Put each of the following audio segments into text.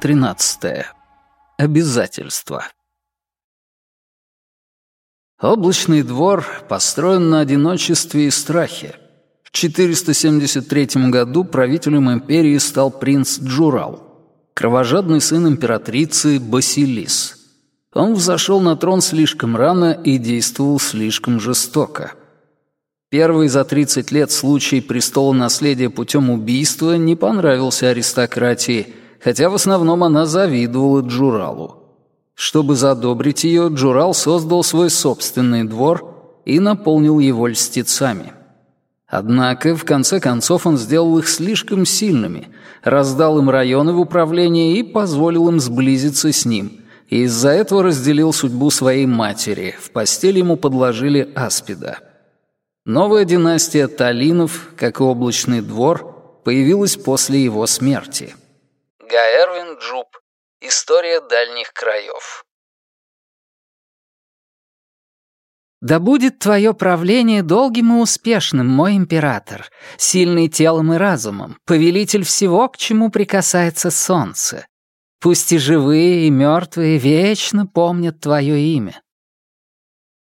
13. Обязательства. Облачный двор построен на одиночестве и страхе. В 473 году правителем империи стал принц Джурал, кровожадный сын императрицы Басилис. Он взошел на трон слишком рано и действовал слишком жестоко. Первый за 30 лет случай престола наследия путем убийства не понравился аристократии, хотя в основном она завидовала Джуралу. Чтобы задобрить ее, Джурал создал свой собственный двор и наполнил его льстецами. Однако, в конце концов, он сделал их слишком сильными, раздал им районы в управлении и позволил им сблизиться с ним, и из-за этого разделил судьбу своей матери, в постель ему подложили аспида. Новая династия Талинов, как и облачный двор, появилась после его смерти. Гаэрвин Джуб. История дальних краев. «Да будет твое правление долгим и успешным, мой император, сильный телом и разумом, повелитель всего, к чему прикасается солнце. Пусть и живые, и мертвые вечно помнят твое имя».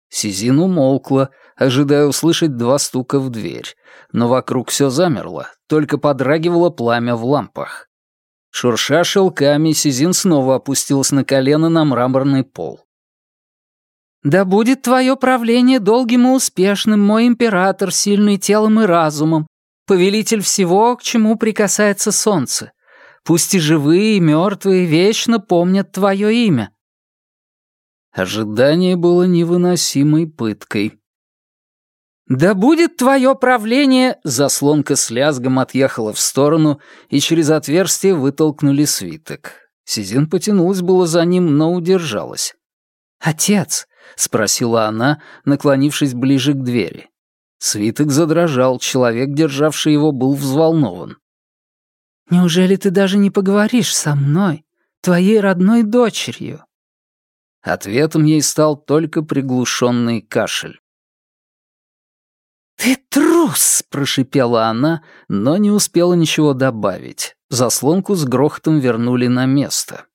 Сизин умолкла, ожидая услышать два стука в дверь, но вокруг все замерло, только подрагивало пламя в лампах. Шурша шелками, Сизин снова опустился на колено на мраморный пол. «Да будет твое правление долгим и успешным, мой император, сильный телом и разумом, повелитель всего, к чему прикасается солнце. Пусть и живые, и мертвые вечно помнят твое имя». Ожидание было невыносимой пыткой. «Да будет твое правление...» Заслонка с лязгом отъехала в сторону, и через отверстие вытолкнули свиток. Сизин потянулась было за ним, но удержалась. «Отец!» — спросила она, наклонившись ближе к двери. Свиток задрожал, человек, державший его, был взволнован. «Неужели ты даже не поговоришь со мной, твоей родной дочерью?» Ответом ей стал только приглушенный кашель. «Ты трус!» — прошипела она, но не успела ничего добавить. Заслонку с грохотом вернули на место.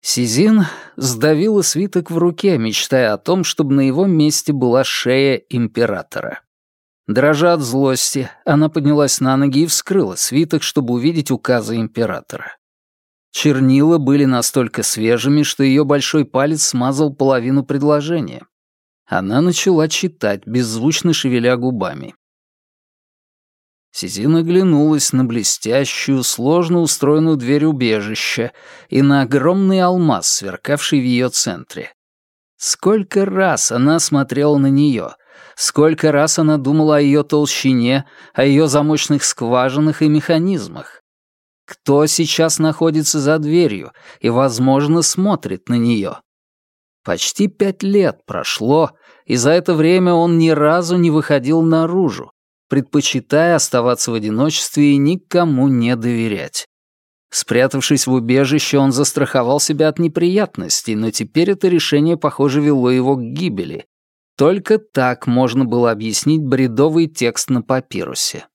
Сизин сдавила свиток в руке, мечтая о том, чтобы на его месте была шея императора. Дрожа от злости, она поднялась на ноги и вскрыла свиток, чтобы увидеть указы императора. Чернила были настолько свежими, что ее большой палец смазал половину предложения. Она начала читать, беззвучно шевеля губами. Сизин оглянулась на блестящую, сложно устроенную дверь убежища и на огромный алмаз, сверкавший в ее центре. Сколько раз она смотрела на нее, сколько раз она думала о ее толщине, о ее замочных скважинах и механизмах. Кто сейчас находится за дверью и, возможно, смотрит на нее? Почти пять лет прошло, и за это время он ни разу не выходил наружу, предпочитая оставаться в одиночестве и никому не доверять. Спрятавшись в убежище, он застраховал себя от неприятностей, но теперь это решение, похоже, вело его к гибели. Только так можно было объяснить бредовый текст на папирусе.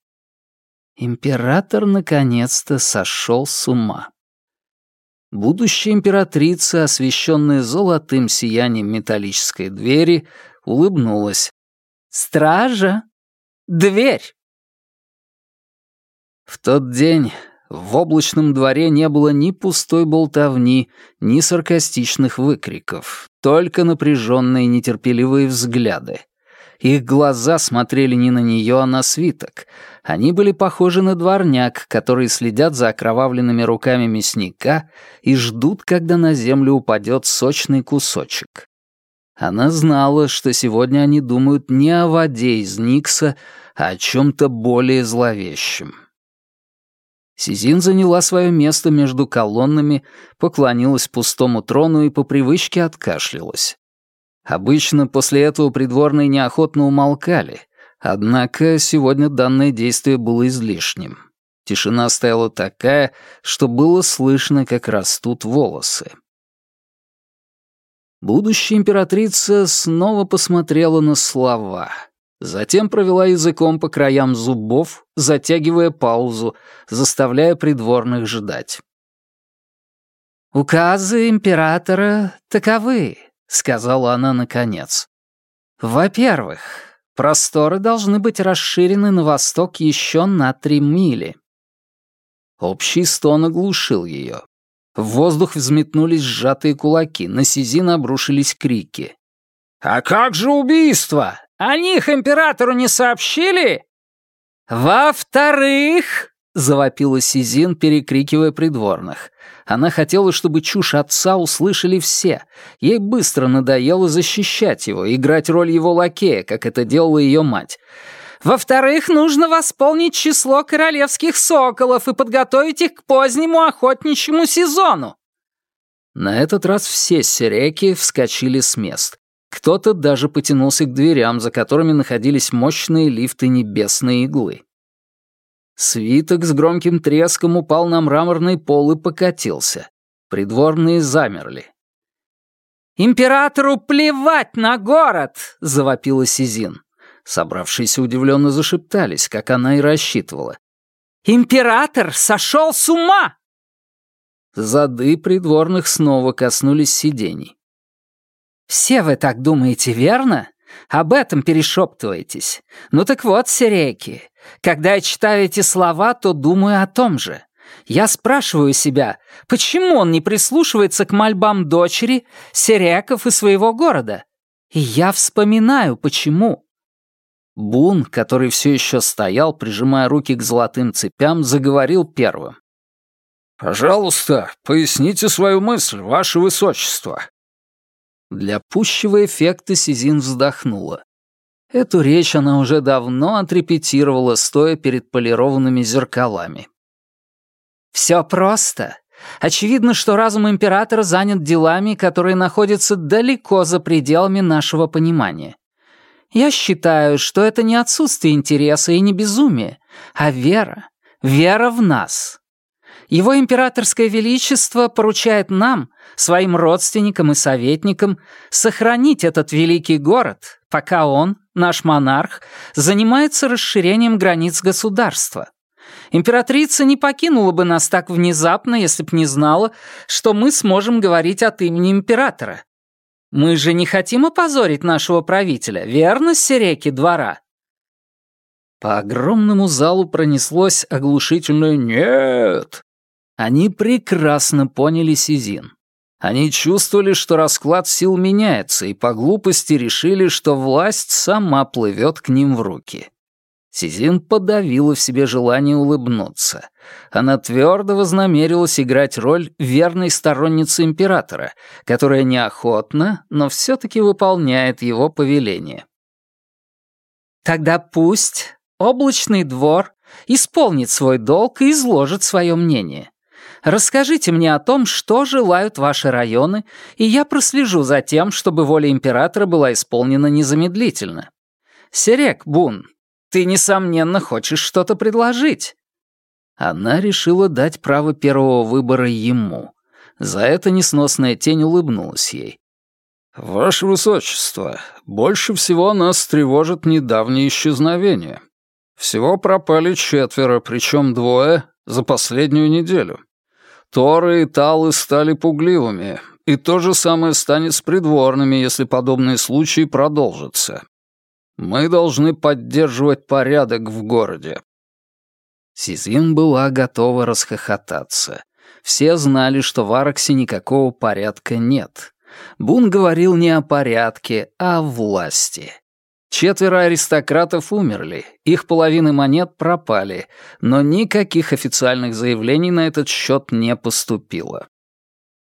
Император наконец-то сошел с ума. Будущая императрица, освещенная золотым сиянием металлической двери, улыбнулась. «Стража! Дверь!» В тот день в облачном дворе не было ни пустой болтовни, ни саркастичных выкриков, только напряженные нетерпеливые взгляды. Их глаза смотрели не на нее, а на свиток. Они были похожи на дворняк, которые следят за окровавленными руками мясника и ждут, когда на землю упадет сочный кусочек. Она знала, что сегодня они думают не о воде из Никса, а о чем-то более зловещем. Сизин заняла свое место между колоннами, поклонилась пустому трону и по привычке откашлялась. Обычно после этого придворные неохотно умолкали, однако сегодня данное действие было излишним. Тишина стояла такая, что было слышно, как растут волосы. Будущая императрица снова посмотрела на слова. Затем провела языком по краям зубов, затягивая паузу, заставляя придворных ждать. «Указы императора таковы», — сказала она наконец. «Во-первых, просторы должны быть расширены на восток еще на три мили». Общий стон оглушил ее. В воздух взметнулись сжатые кулаки, на Сизин обрушились крики. «А как же убийство? О них императору не сообщили?» «Во-вторых», — завопила Сизин, перекрикивая придворных, она хотела, чтобы чушь отца услышали все. Ей быстро надоело защищать его, играть роль его лакея, как это делала ее мать. Во-вторых, нужно восполнить число королевских соколов и подготовить их к позднему охотничьему сезону. На этот раз все сереки вскочили с мест. Кто-то даже потянулся к дверям, за которыми находились мощные лифты небесной иглы. Свиток с громким треском упал на мраморный пол и покатился. Придворные замерли. «Императору плевать на город!» — завопила Сизин. Собравшиеся удивленно зашептались, как она и рассчитывала. «Император сошел с ума!» Зады придворных снова коснулись сидений. «Все вы так думаете, верно? Об этом перешептываетесь. Ну так вот, Серейки, когда я читаю эти слова, то думаю о том же. Я спрашиваю себя, почему он не прислушивается к мольбам дочери, Сереков и своего города? И я вспоминаю, почему. Бун, который все еще стоял, прижимая руки к золотым цепям, заговорил первым. «Пожалуйста, поясните свою мысль, ваше высочество». Для пущего эффекта Сизин вздохнула. Эту речь она уже давно отрепетировала, стоя перед полированными зеркалами. «Все просто. Очевидно, что разум императора занят делами, которые находятся далеко за пределами нашего понимания. Я считаю, что это не отсутствие интереса и не безумие, а вера. Вера в нас. Его императорское величество поручает нам, своим родственникам и советникам, сохранить этот великий город, пока он, наш монарх, занимается расширением границ государства. Императрица не покинула бы нас так внезапно, если б не знала, что мы сможем говорить от имени императора. Мы же не хотим опозорить нашего правителя, верно, Сереки двора?» По огромному залу пронеслось оглушительное «нет». Они прекрасно поняли Сизин. Они чувствовали, что расклад сил меняется, и по глупости решили, что власть сама плывет к ним в руки. Сизин подавила в себе желание улыбнуться. Она твердо вознамерилась играть роль верной сторонницы императора, которая неохотно, но все-таки выполняет его повеление. «Тогда пусть облачный двор исполнит свой долг и изложит свое мнение. Расскажите мне о том, что желают ваши районы, и я прослежу за тем, чтобы воля императора была исполнена незамедлительно. Серек, Бун, ты, несомненно, хочешь что-то предложить». Она решила дать право первого выбора ему. За это несносная тень улыбнулась ей. «Ваше Высочество, больше всего нас тревожит недавнее исчезновение. Всего пропали четверо, причем двое за последнюю неделю. Торы и Талы стали пугливыми, и то же самое станет с придворными, если подобные случаи продолжатся. Мы должны поддерживать порядок в городе». Сизин была готова расхохотаться. Все знали, что в Араксе никакого порядка нет. Бун говорил не о порядке, а о власти. Четверо аристократов умерли, их половины монет пропали, но никаких официальных заявлений на этот счет не поступило.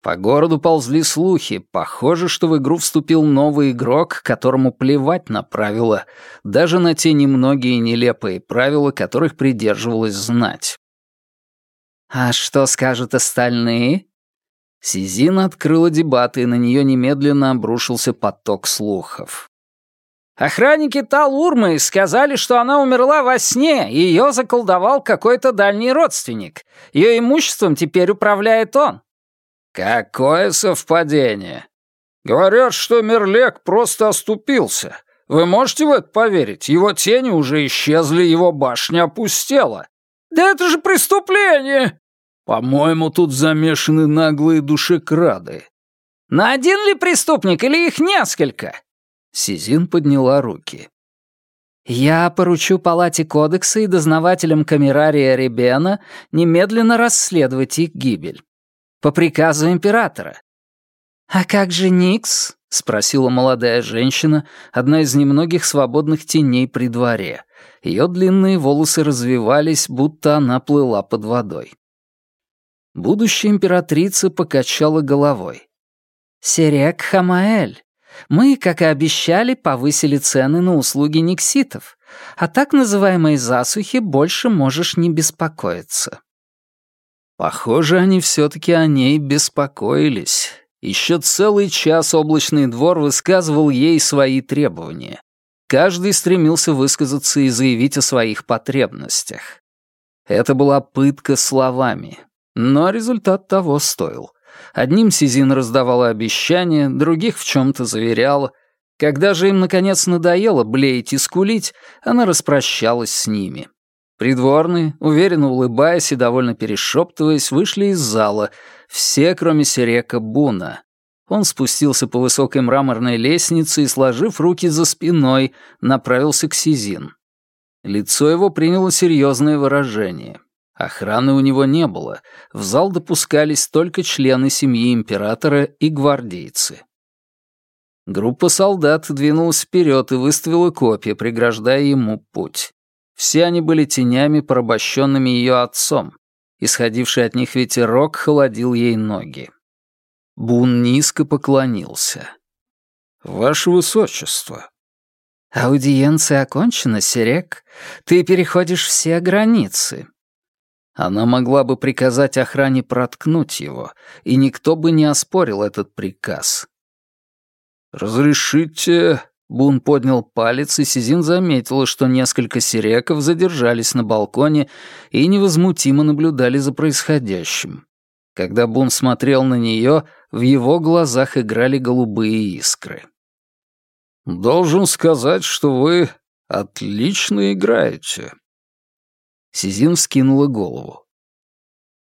По городу ползли слухи. Похоже, что в игру вступил новый игрок, которому плевать на правила, даже на те немногие нелепые правила, которых придерживалась знать. «А что скажут остальные?» Сизин открыла дебаты, и на нее немедленно обрушился поток слухов. Охранники Талурмы сказали, что она умерла во сне, и ее заколдовал какой-то дальний родственник. Ее имуществом теперь управляет он. Какое совпадение. Говорят, что Мерлек просто оступился. Вы можете в это поверить? Его тени уже исчезли, его башня опустела. Да это же преступление! По-моему, тут замешаны наглые душекрады. На один ли преступник или их несколько? Сизин подняла руки. «Я поручу палате кодекса и дознавателям камерария Ребена немедленно расследовать их гибель. По приказу императора». «А как же Никс?» — спросила молодая женщина, одна из немногих свободных теней при дворе. Ее длинные волосы развивались, будто она плыла под водой. Будущая императрица покачала головой. «Серек Хамаэль, мы, как и обещали, повысили цены на услуги никситов, а так называемой засухи больше можешь не беспокоиться». Похоже, они все-таки о ней беспокоились. Еще целый час облачный двор высказывал ей свои требования. Каждый стремился высказаться и заявить о своих потребностях. Это была пытка словами, но результат того стоил. Одним Сизин раздавала обещания, других в чем-то заверяла. Когда же им, наконец, надоело блеять и скулить, она распрощалась с ними. Придворные, уверенно улыбаясь и довольно перешептываясь, вышли из зала, все, кроме Серека Буна. Он спустился по высокой мраморной лестнице и, сложив руки за спиной, направился к Сизин. Лицо его приняло серьезное выражение. Охраны у него не было, в зал допускались только члены семьи императора и гвардейцы. Группа солдат двинулась вперед и выставила копья, преграждая ему путь. Все они были тенями, порабощенными ее отцом. Исходивший от них ветерок холодил ей ноги. Бун низко поклонился. «Ваше Высочество». «Аудиенция окончена, Серек. Ты переходишь все границы. Она могла бы приказать охране проткнуть его, и никто бы не оспорил этот приказ. «Разрешите...» Бун поднял палец, и Сизин заметила, что несколько сиреков задержались на балконе и невозмутимо наблюдали за происходящим. Когда Бун смотрел на нее, в его глазах играли голубые искры. «Должен сказать, что вы отлично играете», Сизин вскинула голову.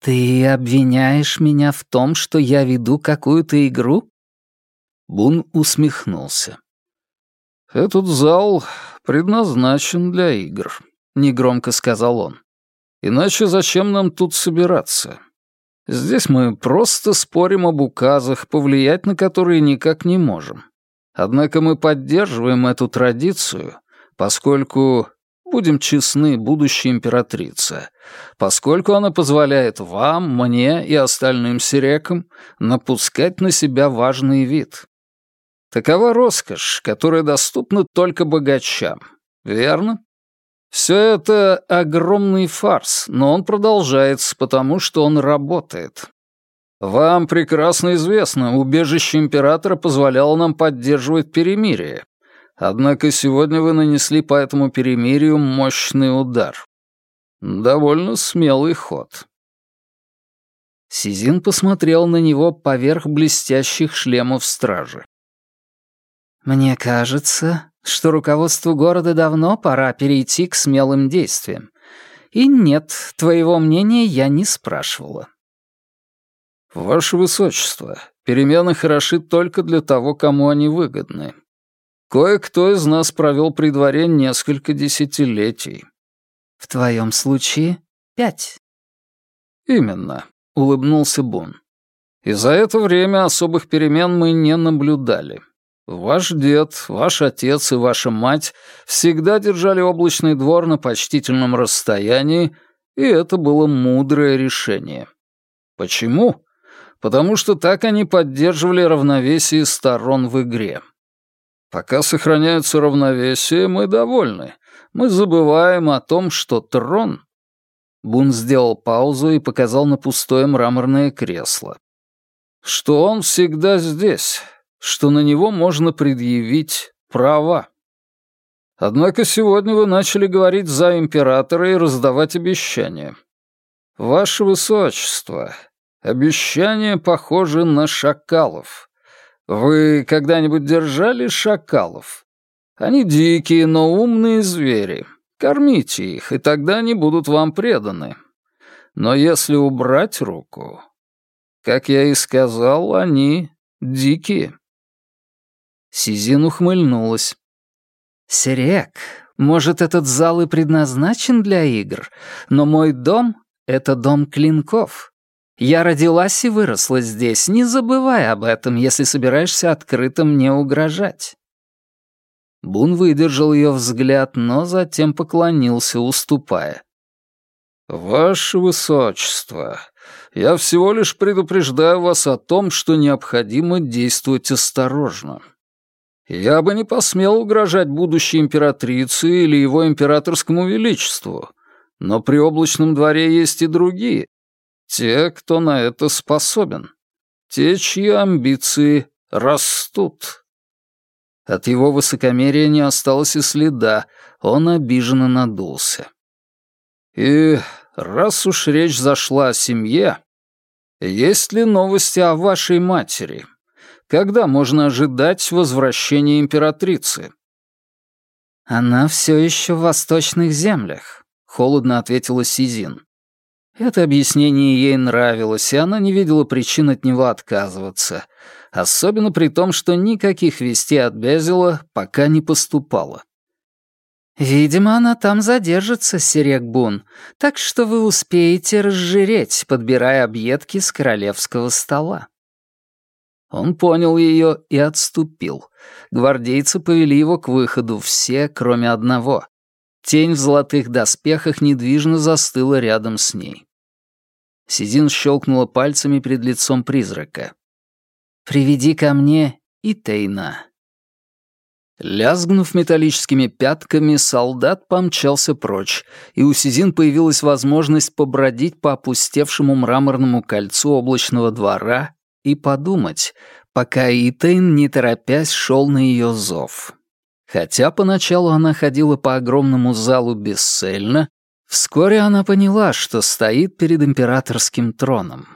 «Ты обвиняешь меня в том, что я веду какую-то игру?» Бун усмехнулся. «Этот зал предназначен для игр», — негромко сказал он. «Иначе зачем нам тут собираться? Здесь мы просто спорим об указах, повлиять на которые никак не можем. Однако мы поддерживаем эту традицию, поскольку Будем честны, будущая императрица, поскольку она позволяет вам, мне и остальным сирекам напускать на себя важный вид. Такова роскошь, которая доступна только богачам, верно? Все это огромный фарс, но он продолжается, потому что он работает. Вам прекрасно известно, убежище императора позволяло нам поддерживать перемирие, Однако сегодня вы нанесли по этому перемирию мощный удар. Довольно смелый ход. Сизин посмотрел на него поверх блестящих шлемов стражи. «Мне кажется, что руководству города давно пора перейти к смелым действиям. И нет, твоего мнения я не спрашивала». «Ваше Высочество, перемены хороши только для того, кому они выгодны. Кое-кто из нас провел при дворе несколько десятилетий. В твоем случае пять. Именно, улыбнулся Бун. И за это время особых перемен мы не наблюдали. Ваш дед, ваш отец и ваша мать всегда держали облачный двор на почтительном расстоянии, и это было мудрое решение. Почему? Потому что так они поддерживали равновесие сторон в игре. Пока сохраняется равновесие, мы довольны. Мы забываем о том, что трон...» Бун сделал паузу и показал на пустое мраморное кресло. «Что он всегда здесь, что на него можно предъявить права. Однако сегодня вы начали говорить за императора и раздавать обещания. Ваше Высочество, обещания похожи на шакалов. Вы когда-нибудь держали шакалов? Они дикие, но умные звери. Кормите их, и тогда они будут вам преданы. Но если убрать руку, как я и сказал, они дикие. Сизин ухмыльнулась. «Серек, может, этот зал и предназначен для игр, но мой дом — это дом клинков. Я родилась и выросла здесь, не забывай об этом, если собираешься открыто мне угрожать». Бун выдержал ее взгляд, но затем поклонился, уступая. «Ваше Высочество, я всего лишь предупреждаю вас о том, что необходимо действовать осторожно. Я бы не посмел угрожать будущей императрице или его императорскому величеству, но при облачном дворе есть и другие, те, кто на это способен, те, чьи амбиции растут». От его высокомерия не осталось и следа, он обиженно надулся. «И раз уж речь зашла о семье, есть ли новости о вашей матери? Когда можно ожидать возвращения императрицы?» «Она все еще в восточных землях», — холодно ответила Сизин. Это объяснение ей нравилось, и она не видела причин от него отказываться, особенно при том, что никаких вестей от Безила пока не поступало. «Видимо, она там задержится, Серегбун, так что вы успеете разжиреть, подбирая объедки с королевского стола». Он понял ее и отступил. Гвардейцы повели его к выходу, все, кроме одного. Тень в золотых доспехах недвижно застыла рядом с ней. Сизин щелкнула пальцами перед лицом призрака. «Приведи ко мне и Тейна». Лязгнув металлическими пятками, солдат помчался прочь, и у Сизин появилась возможность побродить по опустевшему мраморному кольцу облачного двора и подумать, пока Итейн, не торопясь, шел на ее зов. Хотя поначалу она ходила по огромному залу бесцельно, вскоре она поняла, что стоит перед императорским троном.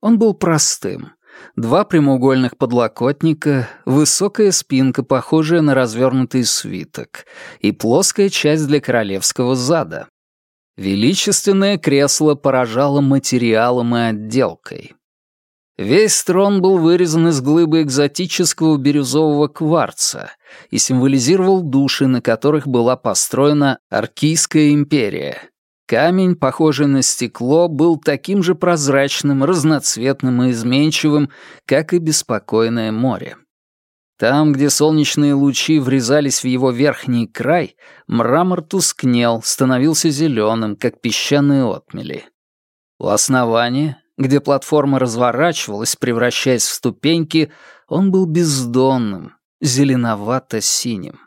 Он был простым, Два прямоугольных подлокотника, высокая спинка, похожая на развернутый свиток, и плоская часть для королевского зада. Величественное кресло поражало материалом и отделкой. Весь трон был вырезан из глыбы экзотического бирюзового кварца и символизировал души, на которых была построена Аркийская империя, Камень, похожий на стекло, был таким же прозрачным, разноцветным и изменчивым, как и беспокойное море. Там, где солнечные лучи врезались в его верхний край, мрамор тускнел, становился зеленым, как песчаные отмели. У основания, где платформа разворачивалась, превращаясь в ступеньки, он был бездонным, зеленовато-синим.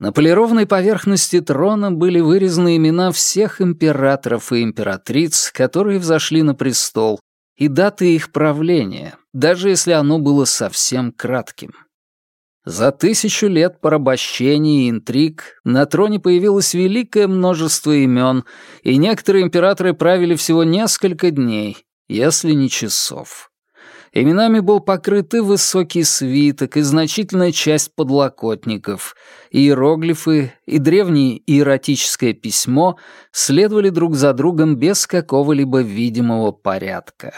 На полированной поверхности трона были вырезаны имена всех императоров и императриц, которые взошли на престол, и даты их правления, даже если оно было совсем кратким. За тысячу лет порабощений и интриг на троне появилось великое множество имен, и некоторые императоры правили всего несколько дней, если не часов. Именами был покрыт и высокий свиток, и значительная часть подлокотников. Иероглифы и древнее иеротическое письмо следовали друг за другом без какого-либо видимого порядка.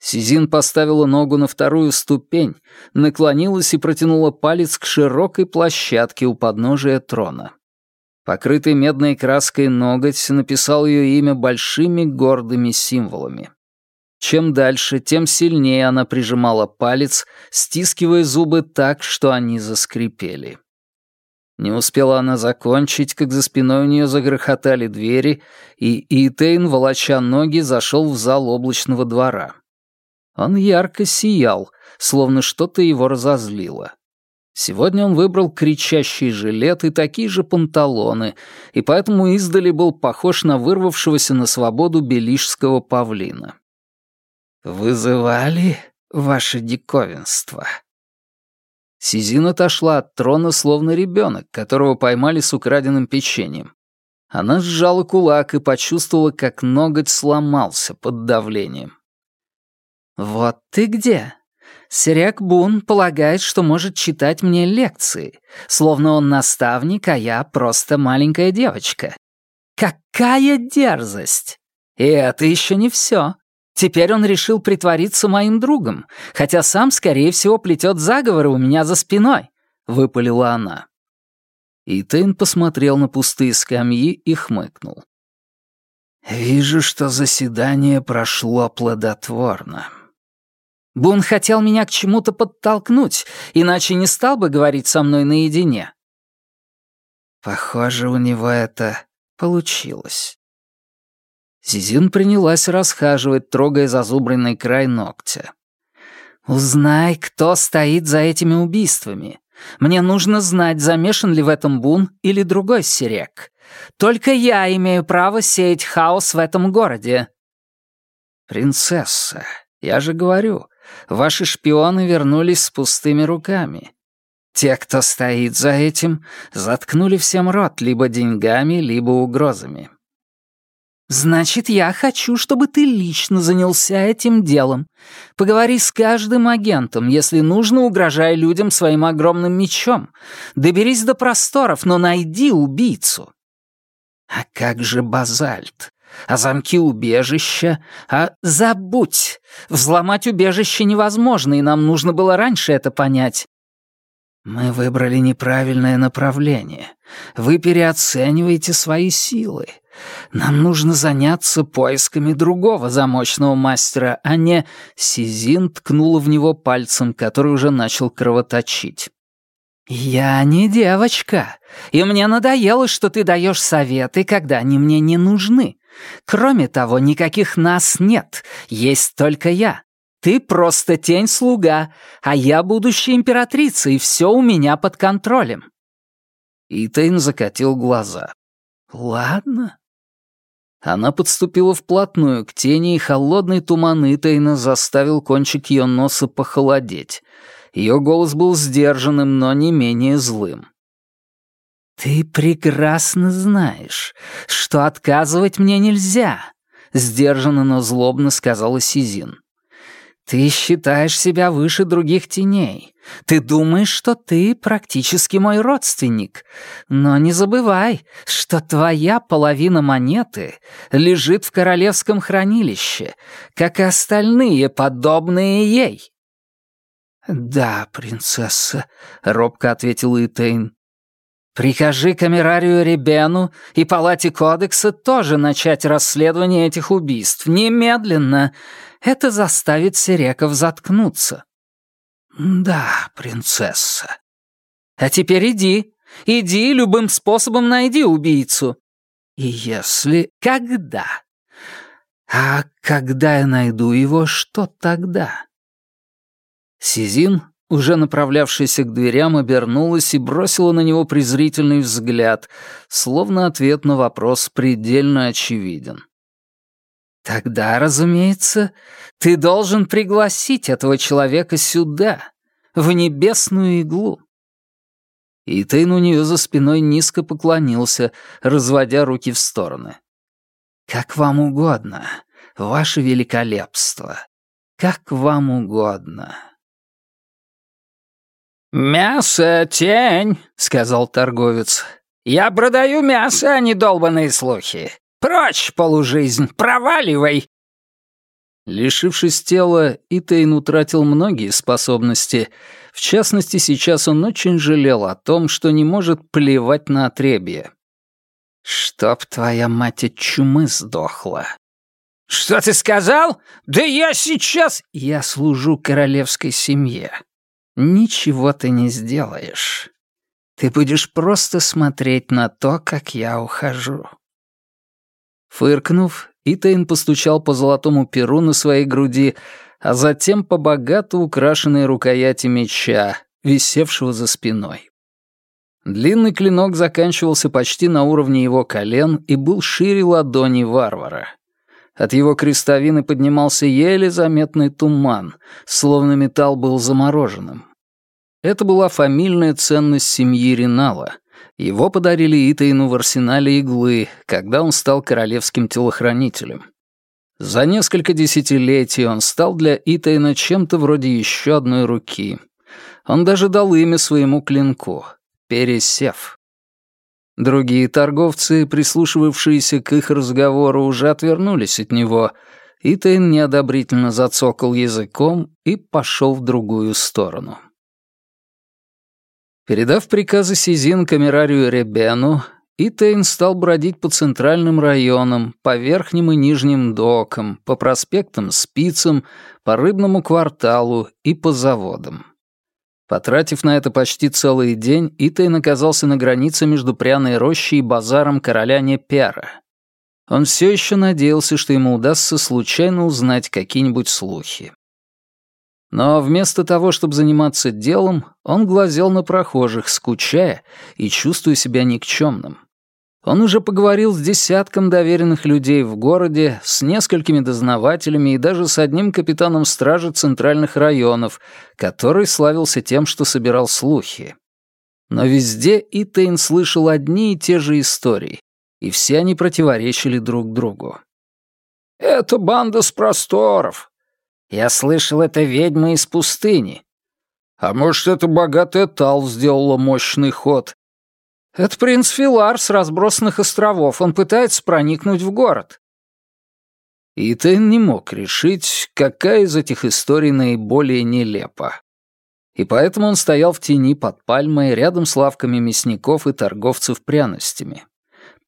Сизин поставила ногу на вторую ступень, наклонилась и протянула палец к широкой площадке у подножия трона. Покрытый медной краской ноготь написал ее имя большими гордыми символами. Чем дальше, тем сильнее она прижимала палец, стискивая зубы так, что они заскрипели. Не успела она закончить, как за спиной у нее загрохотали двери, и Итейн, волоча ноги, зашел в зал облачного двора. Он ярко сиял, словно что-то его разозлило. Сегодня он выбрал кричащий жилет и такие же панталоны, и поэтому издали был похож на вырвавшегося на свободу белишского павлина. «Вызывали ваше диковинство?» Сизин отошла от трона, словно ребенок, которого поймали с украденным печеньем. Она сжала кулак и почувствовала, как ноготь сломался под давлением. «Вот ты где!» Серяк Бун полагает, что может читать мне лекции, словно он наставник, а я просто маленькая девочка. Какая дерзость! И это еще не все. Теперь он решил притвориться моим другом, хотя сам, скорее всего, плетет заговоры у меня за спиной», — выпалила она. И Тейн посмотрел на пустые скамьи и хмыкнул. «Вижу, что заседание прошло плодотворно». Бун хотел меня к чему-то подтолкнуть, иначе не стал бы говорить со мной наедине. Похоже, у него это получилось. Зизин принялась расхаживать, трогая зазубренный край ногтя. «Узнай, кто стоит за этими убийствами. Мне нужно знать, замешан ли в этом Бун или другой Сирек. Только я имею право сеять хаос в этом городе». «Принцесса, я же говорю, ваши шпионы вернулись с пустыми руками. Те, кто стоит за этим, заткнули всем рот либо деньгами, либо угрозами. «Значит, я хочу, чтобы ты лично занялся этим делом. Поговори с каждым агентом, если нужно, угрожай людям своим огромным мечом. Доберись до просторов, но найди убийцу». «А как же базальт? А замки убежища? А забудь! Взломать убежище невозможно, и нам нужно было раньше это понять. Мы выбрали неправильное направление. Вы переоцениваете свои силы. Нам нужно заняться поисками другого замочного мастера, а не...» Сизин ткнула в него пальцем, который уже начал кровоточить. «Я не девочка, и мне надоело, что ты даешь советы, когда они мне не нужны. Кроме того, никаких нас нет, есть только я. Ты просто тень-слуга, а я будущая императрица, и все у меня под контролем». Итейн закатил глаза. «Ладно». Она подступила вплотную к тени, и холодный туман Итейна заставил кончик ее носа похолодеть. Ее голос был сдержанным, но не менее злым. «Ты прекрасно знаешь, что отказывать мне нельзя», — сдержанно, но злобно сказала Сизин. Ты считаешь себя выше других теней. Ты думаешь, что ты практически мой родственник. Но не забывай, что твоя половина монеты лежит в королевском хранилище, как и остальные, подобные ей». «Да, принцесса», — робко ответил Итейн. «Прикажи камерарию Ребену и палате кодекса тоже начать расследование этих убийств. Немедленно. Это заставит Сереков заткнуться». «Да, принцесса». «А теперь иди. Иди любым способом найди убийцу». «И если... Когда?» «А когда я найду его, что тогда?» Сизин, уже направлявшаяся к дверям, обернулась и бросила на него презрительный взгляд, словно ответ на вопрос предельно очевиден. Тогда, разумеется, ты должен пригласить этого человека сюда, в небесную иглу. И Тейн у нее за спиной низко поклонился, разводя руки в стороны. «Как вам угодно, ваше великолепство, как вам угодно». «Мясо, тень», — сказал торговец. «Я продаю мясо, а не долбаные слухи. «Прочь, полужизнь, проваливай!» Лишившись тела, Итейн утратил многие способности. В частности, сейчас он очень жалел о том, что не может плевать на отребье. «Чтоб твоя мать от чумы сдохла!» «Что ты сказал? Да я сейчас...» «Я служу королевской семье. Ничего ты не сделаешь. Ты будешь просто смотреть на то, как я ухожу». Фыркнув, Итейн постучал по золотому перу на своей груди, а затем по богато украшенной рукояти меча, висевшего за спиной. Длинный клинок заканчивался почти на уровне его колен и был шире ладони варвара. От его крестовины поднимался еле заметный туман, словно металл был замороженным. Это была фамильная ценность семьи Ринала — его подарили Итаину в арсенале иглы, когда он стал королевским телохранителем. За несколько десятилетий он стал для Итаина чем-то вроде еще одной руки. Он даже дал имя своему клинку — Пересев. Другие торговцы, прислушивавшиеся к их разговору, уже отвернулись от него. Итан неодобрительно зацокал языком и пошел в другую сторону. Передав приказы Сизин камерарию Ребену, Итейн стал бродить по центральным районам, по верхним и нижним докам, по проспектам Спицам, по рыбному кварталу и по заводам. Потратив на это почти целый день, Итейн оказался на границе между пряной рощей и базаром короля Непера. Он все еще надеялся, что ему удастся случайно узнать какие-нибудь слухи. Но вместо того, чтобы заниматься делом, он глазел на прохожих, скучая и чувствуя себя никчемным. Он уже поговорил с десятком доверенных людей в городе, с несколькими дознавателями и даже с одним капитаном стражи центральных районов, который славился тем, что собирал слухи. Но везде Итейн слышал одни и те же истории, и все они противоречили друг другу. «Это банда с просторов». «Я слышал, это ведьма из пустыни». «А может, это богатая Тал сделала мощный ход?» «Это принц Филар с разбросанных островов. Он пытается проникнуть в город». Итан не мог решить, какая из этих историй наиболее нелепа. И поэтому он стоял в тени под пальмой рядом с лавками мясников и торговцев пряностями.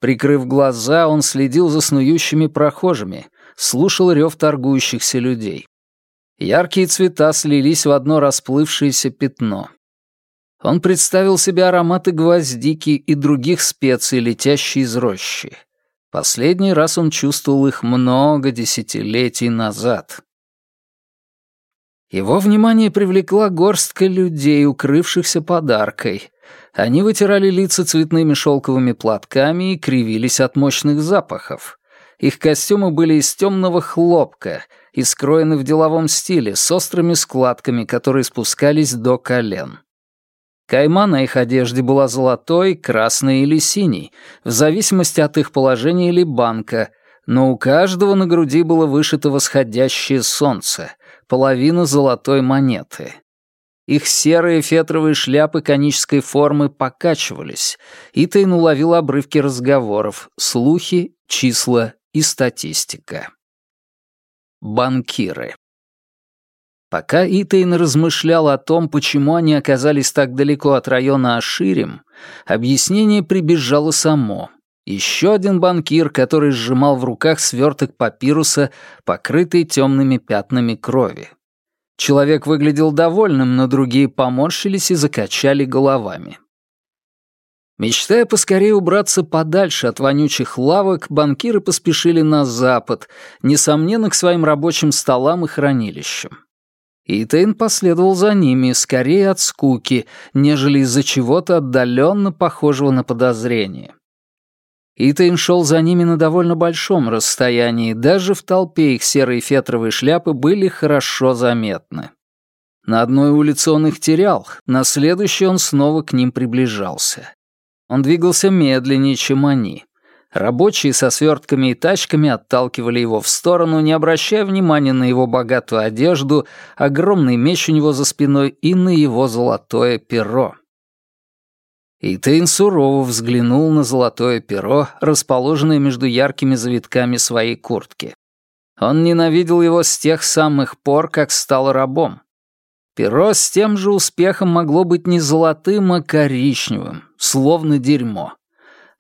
Прикрыв глаза, он следил за снующими прохожими, слушал рев торгующихся людей. Яркие цвета слились в одно расплывшееся пятно. Он представил себе ароматы гвоздики и других специй, летящие из рощи. Последний раз он чувствовал их много десятилетий назад. Его внимание привлекла горстка людей, укрывшихся подаркой. Они вытирали лица цветными шелковыми платками и кривились от мощных запахов. Их костюмы были из темного хлопка и скроены в деловом стиле, с острыми складками, которые спускались до колен. Кайма на их одежде была золотой, красной или синей, в зависимости от их положения или банка, но у каждого на груди было вышито восходящее солнце, половина золотой монеты. Их серые фетровые шляпы конической формы покачивались, и Тейн уловил обрывки разговоров, слухи, числа и статистика. Банкиры. Пока Итейн размышлял о том, почему они оказались так далеко от района Аширим, объяснение прибежало само. Еще один банкир, который сжимал в руках сверток папируса, покрытый темными пятнами крови. Человек выглядел довольным, но другие поморщились и закачали головами. Мечтая поскорее убраться подальше от вонючих лавок, банкиры поспешили на запад, несомненно, к своим рабочим столам и хранилищам. Итейн последовал за ними, скорее от скуки, нежели из-за чего-то отдаленно похожего на подозрение. Итейн шел за ними на довольно большом расстоянии, даже в толпе их серые фетровые шляпы были хорошо заметны. На одной улице он их терял, на следующей он снова к ним приближался. Он двигался медленнее, чем они. Рабочие со свертками и тачками отталкивали его в сторону, не обращая внимания на его богатую одежду, огромный меч у него за спиной и на его золотое перо. И Тейн сурово взглянул на золотое перо, расположенное между яркими завитками своей куртки. Он ненавидел его с тех самых пор, как стал рабом. Перо с тем же успехом могло быть не золотым, а коричневым, словно дерьмо.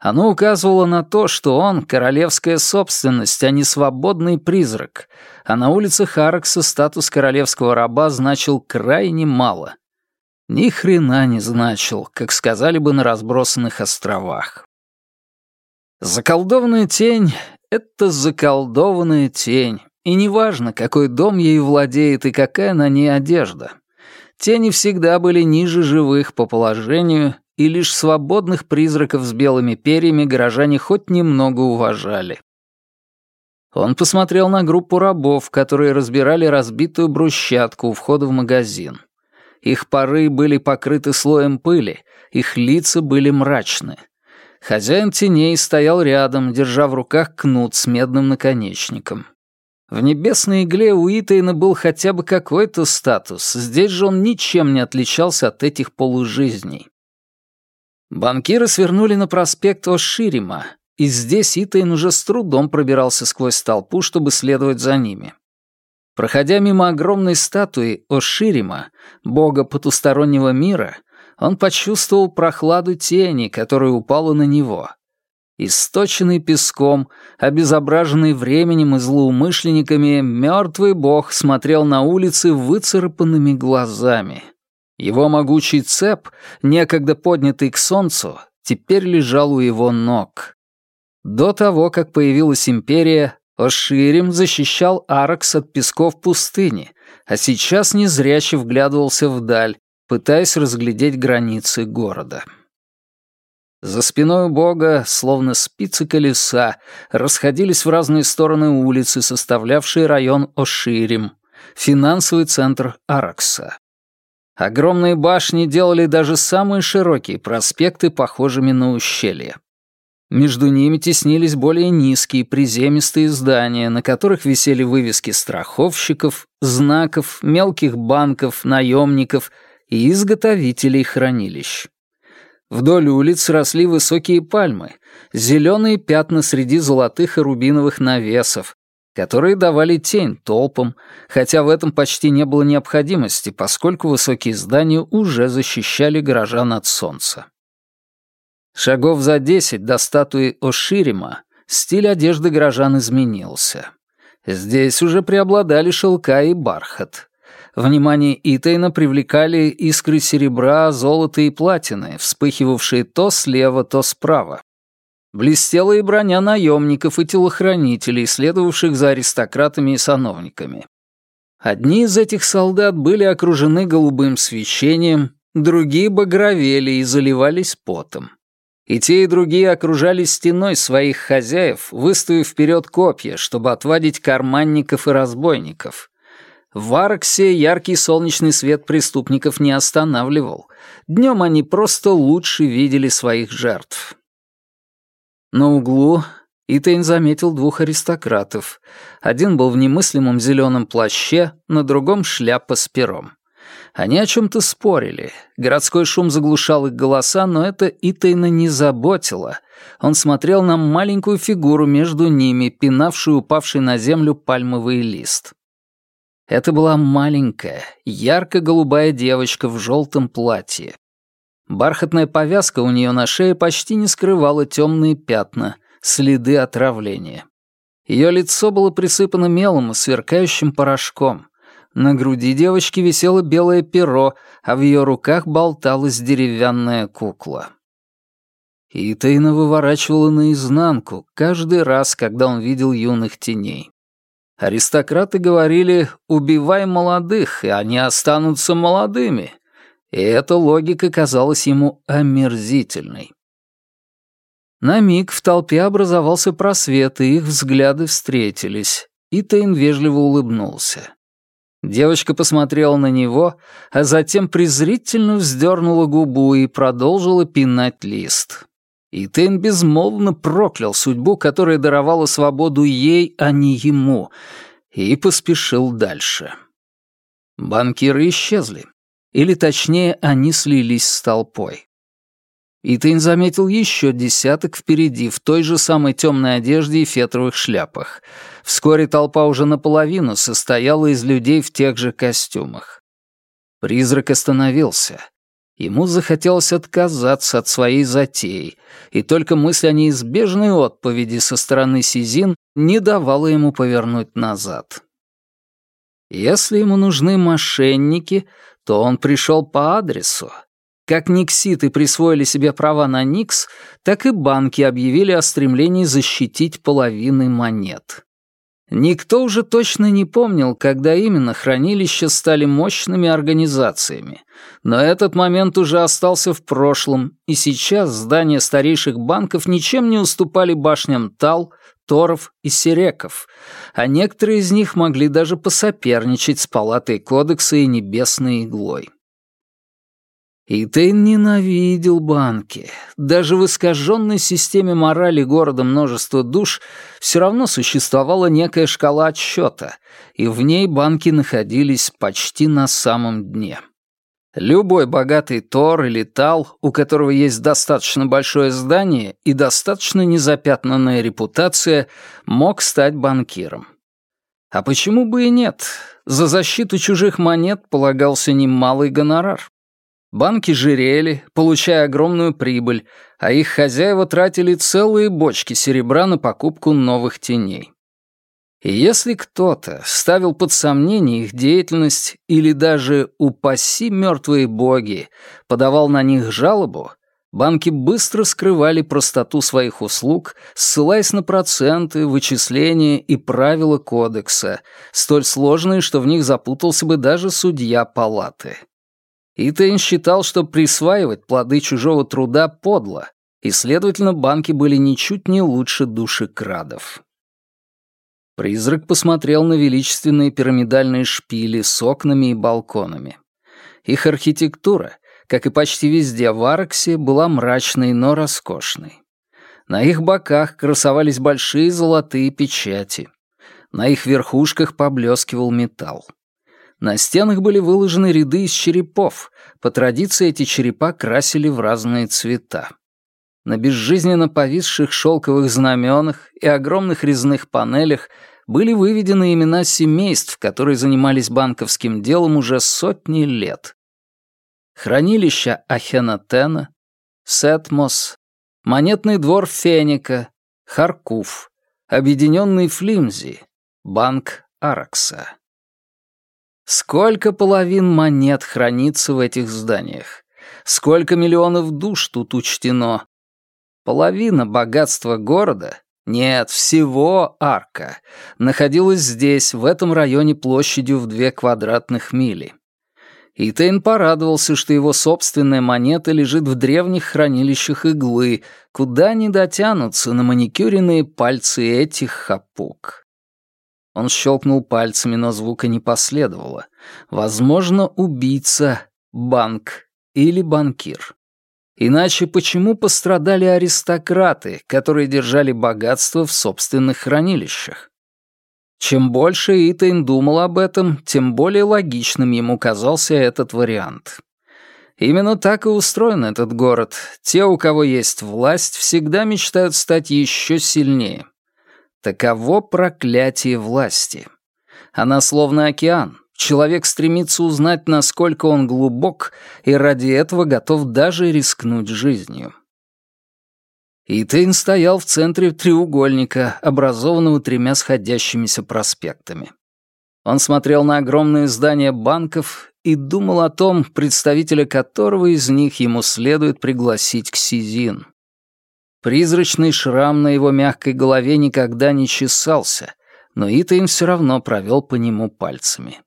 Оно указывало на то, что он — королевская собственность, а не свободный призрак, а на улицах Аракса статус королевского раба значил крайне мало. Ни хрена не значил, как сказали бы на разбросанных островах. Заколдованная тень — это заколдованная тень, и неважно, какой дом ей владеет и какая на ней одежда. Тени всегда были ниже живых по положению и лишь свободных призраков с белыми перьями горожане хоть немного уважали. Он посмотрел на группу рабов, которые разбирали разбитую брусчатку у входа в магазин. Их пары были покрыты слоем пыли, их лица были мрачны. Хозяин теней стоял рядом, держа в руках кнут с медным наконечником. В небесной игле у Итайна был хотя бы какой-то статус, здесь же он ничем не отличался от этих полужизней. Банкиры свернули на проспект Оширима, и здесь Итайн уже с трудом пробирался сквозь толпу, чтобы следовать за ними. Проходя мимо огромной статуи Оширима, бога потустороннего мира, он почувствовал прохладу тени, которая упала на него. Источенный песком, обезображенный временем и злоумышленниками, мертвый бог смотрел на улицы выцарапанными глазами. Его могучий цеп, некогда поднятый к солнцу, теперь лежал у его ног. До того, как появилась империя, Оширим защищал Аракс от песков пустыни, а сейчас незряче вглядывался вдаль, пытаясь разглядеть границы города. За спиной бога, словно спицы колеса, расходились в разные стороны улицы, составлявшие район Оширим, финансовый центр Аракса. Огромные башни делали даже самые широкие проспекты похожими на ущелья. Между ними теснились более низкие приземистые здания, на которых висели вывески страховщиков, знаков, мелких банков, наемников и изготовителей хранилищ. Вдоль улиц росли высокие пальмы, зеленые пятна среди золотых и рубиновых навесов, которые давали тень толпам, хотя в этом почти не было необходимости, поскольку высокие здания уже защищали горожан от солнца. Шагов за десять до статуи Оширима стиль одежды горожан изменился. Здесь уже преобладали шелка и бархат. Внимание Итейна привлекали искры серебра, золота и платины, вспыхивавшие то слева, то справа. Блестела и броня наемников и телохранителей, следовавших за аристократами и сановниками. Одни из этих солдат были окружены голубым свечением, другие багровели и заливались потом. И те, и другие окружали стеной своих хозяев, выставив вперед копья, чтобы отвадить карманников и разбойников. В Арксе яркий солнечный свет преступников не останавливал. Днем они просто лучше видели своих жертв. На углу Итейн заметил двух аристократов. Один был в немыслимом зеленом плаще, на другом — шляпа с пером. Они о чем-то спорили. Городской шум заглушал их голоса, но это Итейна не заботило. Он смотрел на маленькую фигуру между ними, пинавшую упавший на землю пальмовый лист. Это была маленькая, ярко-голубая девочка в желтом платье. Бархатная повязка у нее на шее почти не скрывала темные пятна, следы отравления. Ее лицо было присыпано мелом и сверкающим порошком. На груди девочки висело белое перо, а в ее руках болталась деревянная кукла. И Тейна выворачивала наизнанку каждый раз, когда он видел юных теней. Аристократы говорили «убивай молодых, и они останутся молодыми», и эта логика казалась ему омерзительной. На миг в толпе образовался просвет, и их взгляды встретились, и Тейн вежливо улыбнулся. Девочка посмотрела на него, а затем презрительно вздернула губу и продолжила пинать лист. И Тейн безмолвно проклял судьбу, которая даровала свободу ей, а не ему, и поспешил дальше. Банкиры исчезли. Или точнее, они слились с толпой. Итейн заметил еще десяток впереди, в той же самой темной одежде и фетровых шляпах. Вскоре толпа уже наполовину состояла из людей в тех же костюмах. Призрак остановился. Ему захотелось отказаться от своей затеи, и только мысль о неизбежной отповеди со стороны Сизин не давала ему повернуть назад. Если ему нужны мошенники, то он пришел по адресу. Как никситы присвоили себе права на Никс, так и банки объявили о стремлении защитить половины монет. Никто уже точно не помнил, когда именно хранилища стали мощными организациями, но этот момент уже остался в прошлом, и сейчас здания старейших банков ничем не уступали башням Тал, Торов и Сереков, а некоторые из них могли даже посоперничать с Палатой Кодекса и Небесной Иглой. И Тейн ненавидел банки. Даже в искаженной системе морали города множества душ все равно существовала некая шкала отсчета, и в ней банки находились почти на самом дне. Любой богатый Тор или Тал, у которого есть достаточно большое здание и достаточно незапятнанная репутация, мог стать банкиром. А почему бы и нет? За защиту чужих монет полагался немалый гонорар. Банки жирели, получая огромную прибыль, а их хозяева тратили целые бочки серебра на покупку новых теней. Если кто-то ставил под сомнение их деятельность или даже, упаси мертвые боги, подавал на них жалобу, банки быстро скрывали простоту своих услуг, ссылаясь на проценты, вычисления и правила кодекса, столь сложные, что в них запутался бы даже судья палаты. Итейн считал, что присваивать плоды чужого труда подло, и, следовательно, банки были ничуть не лучше душекрадов. Призрак посмотрел на величественные пирамидальные шпили с окнами и балконами. Их архитектура, как и почти везде в Арксе, была мрачной, но роскошной. На их боках красовались большие золотые печати. На их верхушках поблескивал металл. На стенах были выложены ряды из черепов. По традиции эти черепа красили в разные цвета. На безжизненно повисших шелковых знаменах и огромных резных панелях были выведены имена семейств, которые занимались банковским делом уже сотни лет. Хранилища Ахенатена, Сетмос, Монетный двор Феника, Харкуф, Объединенный Флимзи, Банк Аракса. Сколько половин монет хранится в этих зданиях? Сколько миллионов душ тут учтено? Половина богатства города, нет, всего арка, находилась здесь, в этом районе площадью в две квадратных мили. И Тейн порадовался, что его собственная монета лежит в древних хранилищах иглы, куда не дотянутся на маникюренные пальцы этих хапук. Он щелкнул пальцами, но звука не последовало. Возможно, убийца — банк или банкир. Иначе почему пострадали аристократы, которые держали богатство в собственных хранилищах? Чем больше Итайн думал об этом, тем более логичным ему казался этот вариант. Именно так и устроен этот город. Те, у кого есть власть, всегда мечтают стать еще сильнее. Таково проклятие власти. Она словно океан, Человек стремится узнать, насколько он глубок, и ради этого готов даже рискнуть жизнью. Итейн стоял в центре треугольника, образованного тремя сходящимися проспектами. Он смотрел на огромные здания банков и думал о том, представителя которого из них ему следует пригласить к Сизин. Призрачный шрам на его мягкой голове никогда не чесался, но Итейн все равно провел по нему пальцами.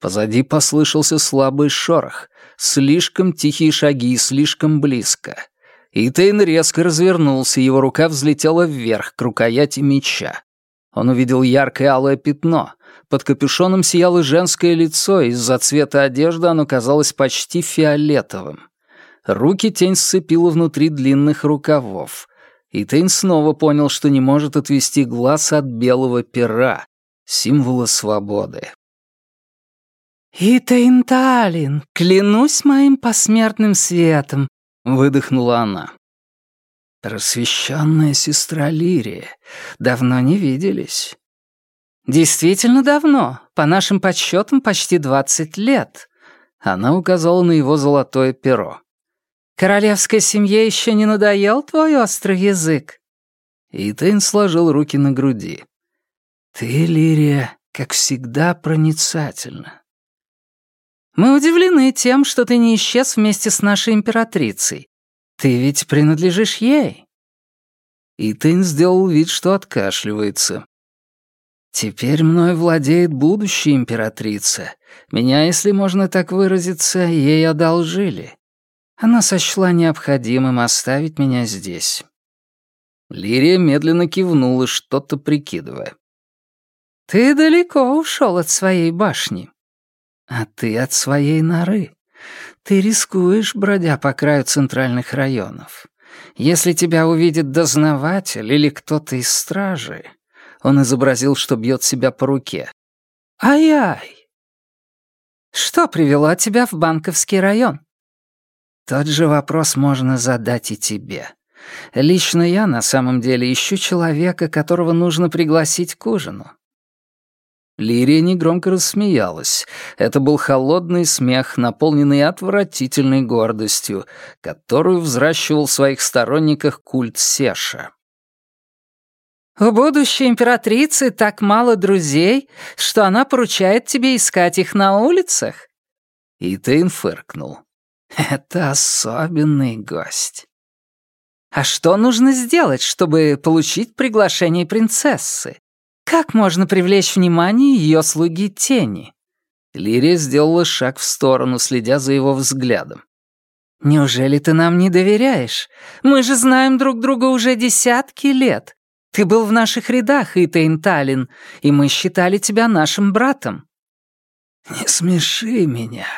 Позади послышался слабый шорох, слишком тихие шаги, слишком близко. Итейн резко развернулся, его рука взлетела вверх к рукояти меча. Он увидел яркое алое пятно. Под капюшоном сияло женское лицо, из-за цвета одежды оно казалось почти фиолетовым. Руки тень сцепила внутри длинных рукавов. И Тейн снова понял, что не может отвести глаз от белого пера, символа свободы. «Итаинталин, клянусь моим посмертным светом», — выдохнула она. «Просвещенная сестра Лирия, давно не виделись». «Действительно давно, по нашим подсчетам почти двадцать лет», — она указала на его золотое перо. «Королевской семье еще не надоел твой острый язык?» Итайн сложил руки на груди. «Ты, Лирия, как всегда проницательна. Мы удивлены тем, что ты не исчез вместе с нашей императрицей. Ты ведь принадлежишь ей». Итэн сделал вид, что откашливается. «Теперь мной владеет будущая императрица. Меня, если можно так выразиться, ей одолжили. Она сочла необходимым оставить меня здесь». Лирия медленно кивнула, что-то прикидывая. «Ты далеко ушел от своей башни», а ты от своей норы. Ты рискуешь, бродя по краю центральных районов. Если тебя увидит дознаватель или кто-то из стражи...» Он изобразил, что бьет себя по руке. «Ай-ай!» Что привело тебя в банковский район?» «Тот же вопрос можно задать и тебе. Лично я на самом деле ищу человека, которого нужно пригласить к ужину. Лирия негромко рассмеялась. Это был холодный смех, наполненный отвратительной гордостью, которую взращивал в своих сторонниках культ Сеша. «У будущей императрицы так мало друзей, что она поручает тебе искать их на улицах?» И Тейн фыркнул. «Это особенный гость». «А что нужно сделать, чтобы получить приглашение принцессы?» Как можно привлечь внимание ее слуги тени? Лирия сделала шаг в сторону, следя за его взглядом. «Неужели ты нам не доверяешь? Мы же знаем друг друга уже десятки лет. Ты был в наших рядах, Итейн Таллин, и мы считали тебя нашим братом». «Не смеши меня.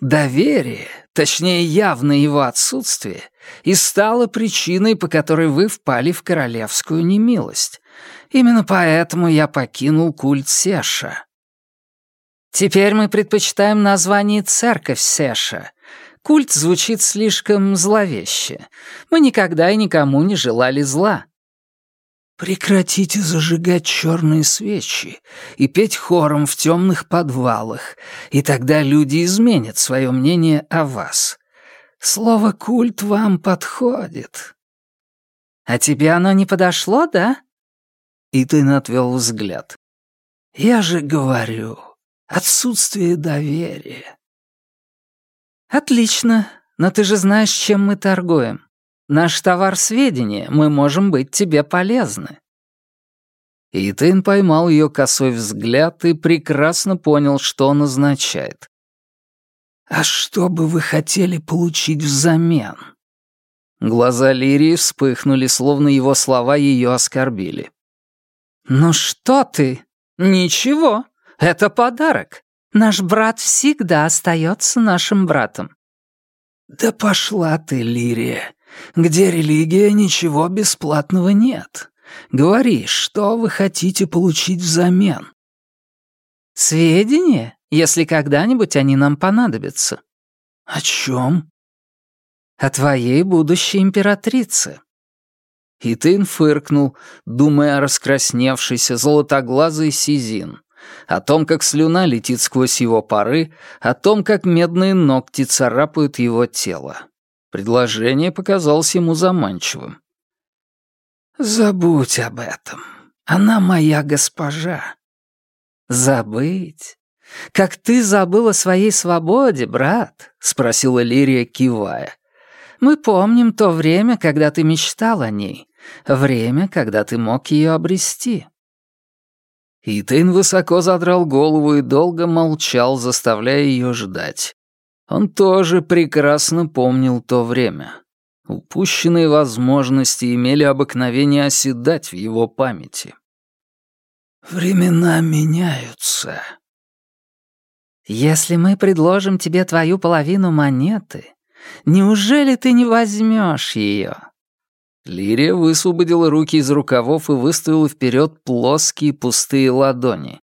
Доверие, точнее явное его отсутствие, и стало причиной, по которой вы впали в королевскую немилость. Именно поэтому я покинул культ Сеша. Теперь мы предпочитаем название «Церковь Сеша». Культ звучит слишком зловеще. Мы никогда и никому не желали зла. Прекратите зажигать черные свечи и петь хором в темных подвалах, и тогда люди изменят свое мнение о вас. Слово «культ» вам подходит. А тебе оно не подошло, да? Итан отвел взгляд. «Я же говорю, отсутствие доверия». «Отлично, но ты же знаешь, чем мы торгуем. Наш товар — сведения, мы можем быть тебе полезны». Итан поймал ее косой взгляд и прекрасно понял, что он означает. «А что бы вы хотели получить взамен?» Глаза Лирии вспыхнули, словно его слова ее оскорбили. «Ну что ты? Ничего, это подарок. Наш брат всегда остается нашим братом». «Да пошла ты, Лирия. Где религия, ничего бесплатного нет. Говори, что вы хотите получить взамен?» «Сведения, если когда-нибудь они нам понадобятся». «О чем?» «О твоей будущей императрице. Итын фыркнул, думая о раскрасневшейся золотоглазой Сизин, о том, как слюна летит сквозь его поры, о том, как медные ногти царапают его тело. Предложение показалось ему заманчивым. «Забудь об этом. Она моя госпожа». «Забыть? Как ты забыл о своей свободе, брат?» — спросила Лирия, кивая. «Мы помним то время, когда ты мечтал о ней, Время, когда ты мог ее обрести. Итейн высоко задрал голову и долго молчал, заставляя ее ждать. Он тоже прекрасно помнил то время. Упущенные возможности имели обыкновение оседать в его памяти. «Времена меняются». «Если мы предложим тебе твою половину монеты, неужели ты не возьмешь ее?» Лирия высвободила руки из рукавов и выставила вперед плоские пустые ладони.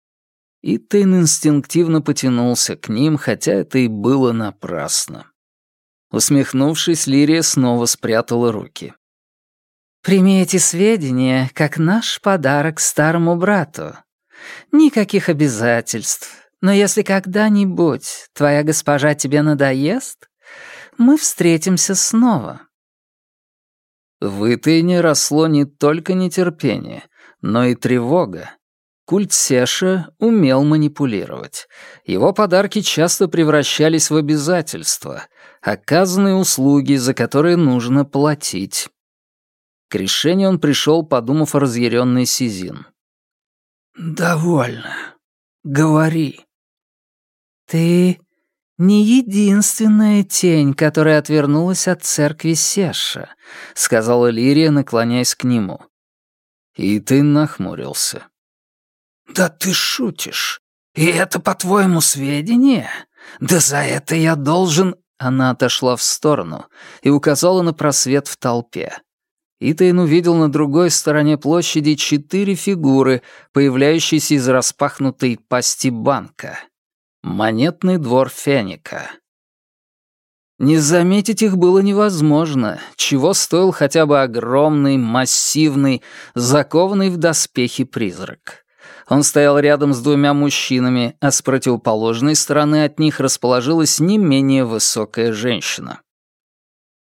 И Тейн инстинктивно потянулся к ним, хотя это и было напрасно. Усмехнувшись, Лирия снова спрятала руки. «Прими эти сведения, как наш подарок старому брату. Никаких обязательств, но если когда-нибудь твоя госпожа тебе надоест, мы встретимся снова». В Итыне росло не только нетерпение, но и тревога. Культ Сеша умел манипулировать. Его подарки часто превращались в обязательства, оказанные услуги, за которые нужно платить. К решению он пришел, подумав о разъяренной Сизин. «Довольно. Говори». «Ты не единственная тень, которая отвернулась от церкви Сеша», — сказала Лирия, наклоняясь к нему. И ты нахмурился. «Да ты шутишь. И это, по-твоему, сведения? Да за это я должен...» Она отошла в сторону и указала на просвет в толпе. Итейн увидел на другой стороне площади четыре фигуры, появляющиеся из распахнутой пасти банка. Монетный двор Феника. Не заметить их было невозможно, чего стоил хотя бы огромный, массивный, закованный в доспехи призрак. Он стоял рядом с двумя мужчинами, а с противоположной стороны от них расположилась не менее высокая женщина.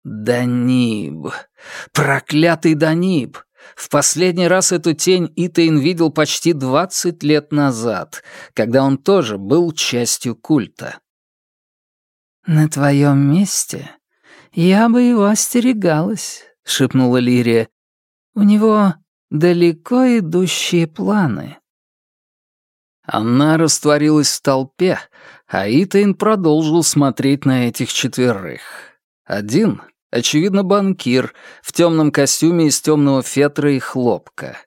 Даниб. Проклятый Даниб. В последний раз эту тень Итейн видел почти двадцать лет назад, когда он тоже был частью культа. «На твоем месте я бы его остерегалась», — шепнула Лирия. «У него далеко идущие планы». Она растворилась в толпе, а Итейн продолжил смотреть на этих четверых. Один, очевидно, банкир, в темном костюме из темного фетра и хлопка.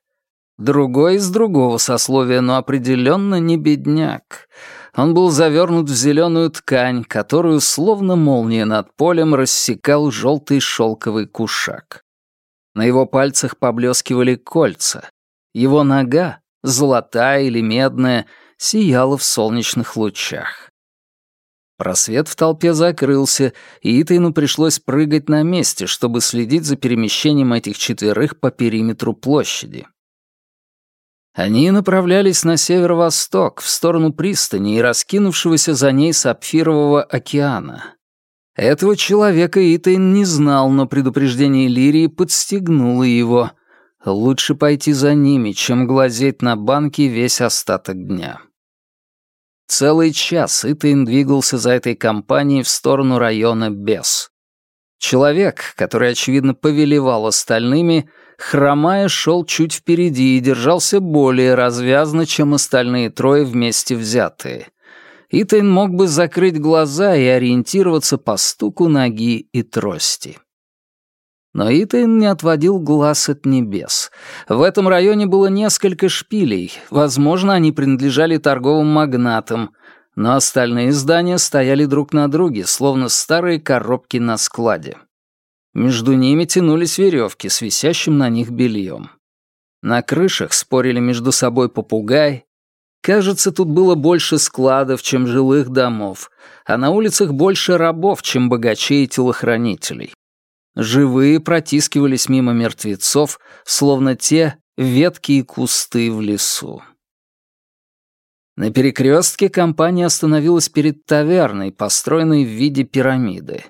Другой из другого сословия, но определенно не бедняк. Он был завернут в зеленую ткань, которую, словно молния над полем, рассекал желтый шелковый кушак. На его пальцах поблескивали кольца. Его нога, золотая или медная, сияла в солнечных лучах. Просвет в толпе закрылся, и Итайну пришлось прыгать на месте, чтобы следить за перемещением этих четверых по периметру площади. Они направлялись на северо-восток, в сторону пристани и раскинувшегося за ней сапфирового океана. Этого человека Итайн не знал, но предупреждение Лирии подстегнуло его — Лучше пойти за ними, чем глазеть на банки весь остаток дня. Целый час Итайн двигался за этой компанией в сторону района Бес. Человек, который, очевидно, повелевал остальными, хромая, шел чуть впереди и держался более развязно, чем остальные трое вместе взятые. Итайн мог бы закрыть глаза и ориентироваться по стуку ноги и трости. Но Итан не отводил глаз от небес. В этом районе было несколько шпилей, возможно, они принадлежали торговым магнатам, но остальные здания стояли друг на друге, словно старые коробки на складе. Между ними тянулись веревки с висящим на них бельем. На крышах спорили между собой попугай. Кажется, тут было больше складов, чем жилых домов, а на улицах больше рабов, чем богачей и телохранителей. Живые протискивались мимо мертвецов, словно те ветки и кусты в лесу. На перекрестке компания остановилась перед таверной, построенной в виде пирамиды.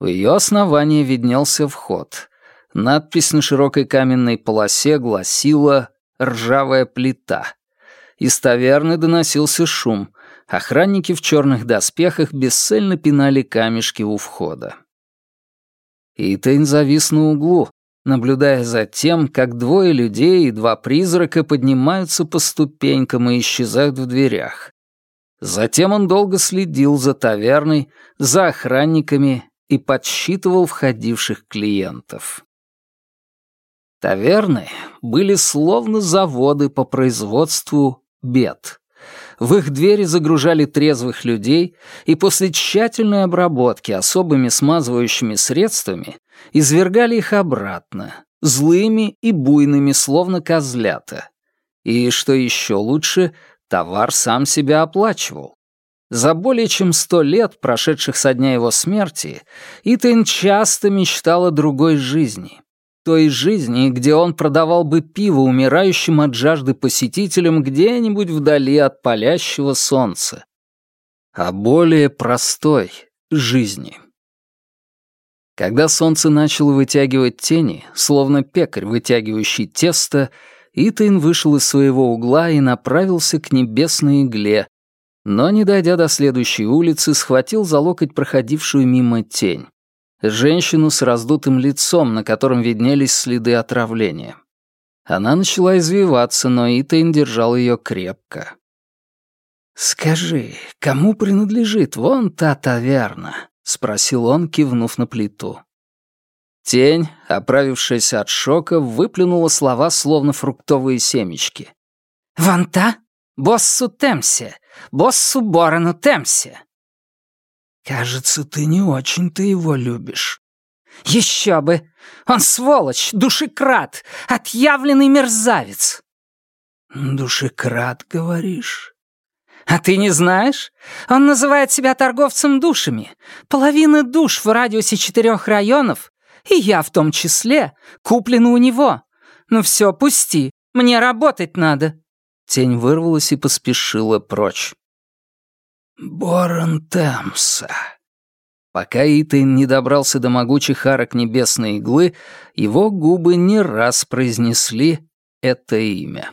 У ее основания виднелся вход. Надпись на широкой каменной полосе гласила «Ржавая плита». Из таверны доносился шум. Охранники в черных доспехах бесцельно пинали камешки у входа. И Тейн завис на углу, наблюдая за тем, как двое людей и два призрака поднимаются по ступенькам и исчезают в дверях. Затем он долго следил за таверной, за охранниками и подсчитывал входивших клиентов. Таверны были словно заводы по производству бед. В их двери загружали трезвых людей и после тщательной обработки особыми смазывающими средствами извергали их обратно, злыми и буйными, словно козлята. И, что еще лучше, товар сам себя оплачивал. За более чем сто лет, прошедших со дня его смерти, Итан часто мечтал о другой жизни той жизни, где он продавал бы пиво умирающим от жажды посетителям где-нибудь вдали от палящего солнца. О более простой жизни. Когда солнце начало вытягивать тени, словно пекарь, вытягивающий тесто, Итайн вышел из своего угла и направился к небесной игле, но, не дойдя до следующей улицы, схватил за локоть проходившую мимо тень женщину с раздутым лицом, на котором виднелись следы отравления. Она начала извиваться, но Итайн держал ее крепко. «Скажи, кому принадлежит вон та таверна?» — спросил он, кивнув на плиту. Тень, оправившаяся от шока, выплюнула слова, словно фруктовые семечки. «Вон та? Боссу Темсе! Боссу Борану Темсе!» «Кажется, ты не очень-то его любишь». «Еще бы! Он сволочь, душекрат, отъявленный мерзавец!» «Душекрат, говоришь? А ты не знаешь? Он называет себя торговцем душами. Половина душ в радиусе четырех районов, и я в том числе, куплена у него. Ну все, пусти, мне работать надо». Тень вырвалась и поспешила прочь. «Борон Темса». Пока Итан не добрался до могучих арок небесной иглы, его губы не раз произнесли это имя.